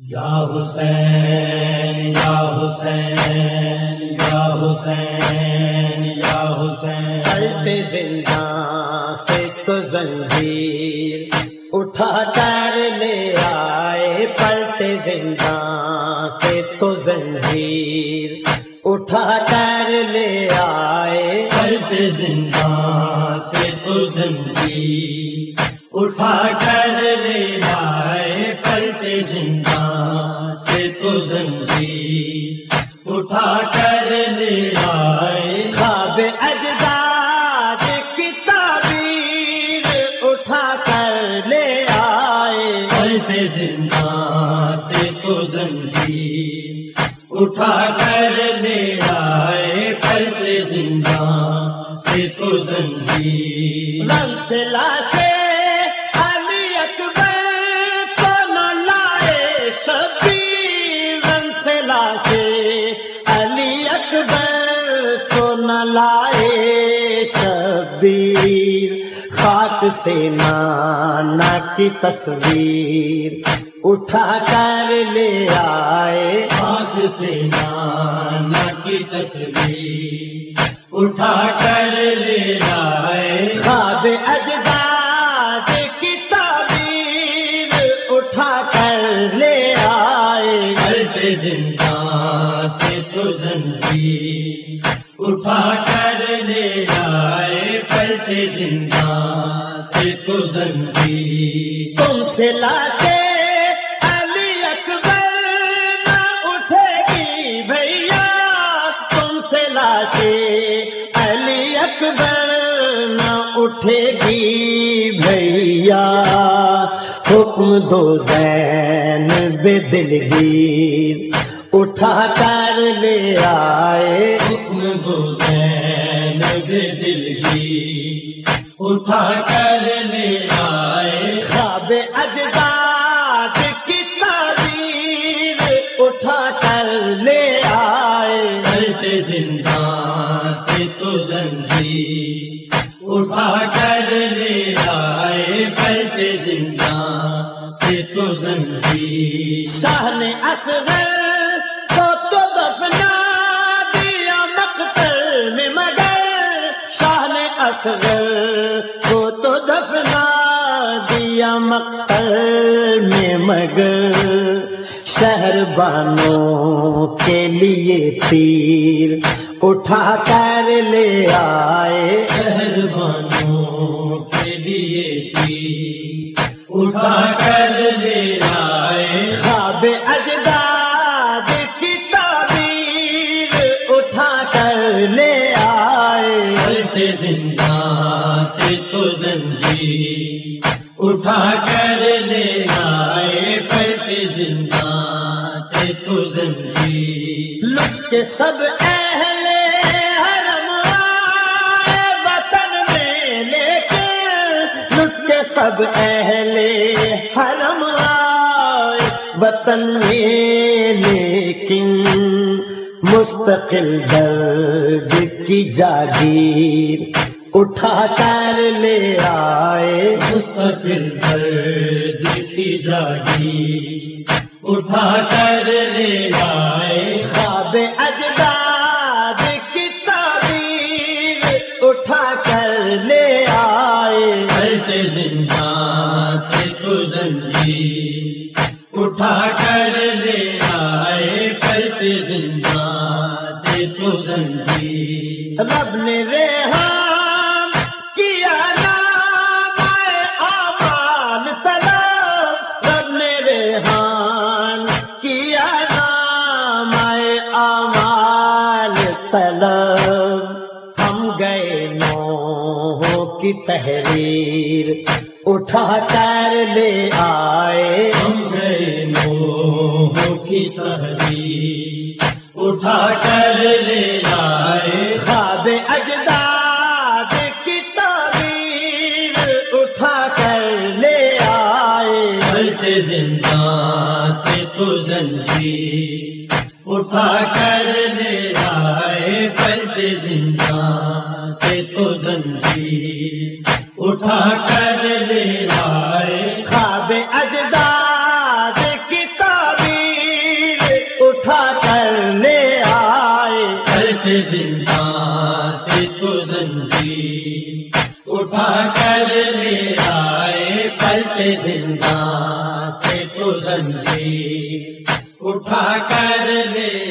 یا حسین یا حسین یا حسین یا حسین۔ پلٹے زندان سے تو زنجیر، اٹھا کر لے آئے پلٹے زندان سے تو زنجیر۔ اٹھا کر لے آئے پلٹ زندان سے تو زنجیر۔ اٹھا کر اٹھا کر لے آئے پلٹ زندان سے تو زنجیر منزلہ سے علی اکبر کو نہ لائے شبیر منزلہ سے علی اکبر کو نہ لائے شبیر خاک سے نانا کی تصویر۔ اٹھا کر لے آئے۔ ہاتھ سے نانا کی تصویر اٹھا کر لے آئے۔ خواب اجداد کی تعبیر اٹھا کر لے آئے۔ پلٹ زندان سے تو زنجیر۔ اٹھا کر لے آئے۔ پلٹ زندان سے تو زنجیر۔ تم سے لاتے اکبر نہ اٹھے گی بھیا، حکم دو زین بے دلگیر اٹھا کر لے آئے۔ حکم حسین بے دل کی اٹھا کر لے آئے۔ خواب اجداد اٹھا کر لے آئے پلٹ زندان سے تو زنجیر شاہ نے اصغر کو تو دفنا دیا مقتل میں مگر۔ شاہ نے اصغر کو تو دفنا دیا مقتل میں مگر۔ شہر بانوں کے لیے تیر اٹھا کر لے آئے۔ شہر بانوں کے لیے تیر اٹھا کر لے آئے۔ خواب اجداد کی تعبیر اٹھا کر لے آئے۔ زندان سے تو زنجیر اٹھا کر لے آئے۔ پلٹ زندان سے تو زنجیر لٹ سب اہل سب اہل حرم آئے وطن میں لیکن مستقل درد کی جاگیر اٹھا کر لے آئے۔ مستقل درد کی جاگی اٹھا کر لے آئے۔ خواب اجداد تو زنجیر رب نے ریحان کیا نام آمان طلب رب نے ریحان کیا نام آمان طلب ہم گئے نو کی تحریر۔ اٹھا کر لے آئے۔ ہم گئے نو کی تحریر۔ اٹھا کر لے سے تو جلدی اٹھا کر لے آئے پل زندہ سے تو جلدی اٹھا کر لے آئے خواب اجداد کر لے آئے پل زندہ سے تو جلدی اٹھا کر لے آئے پلتے زندہ اٹھا کر لے۔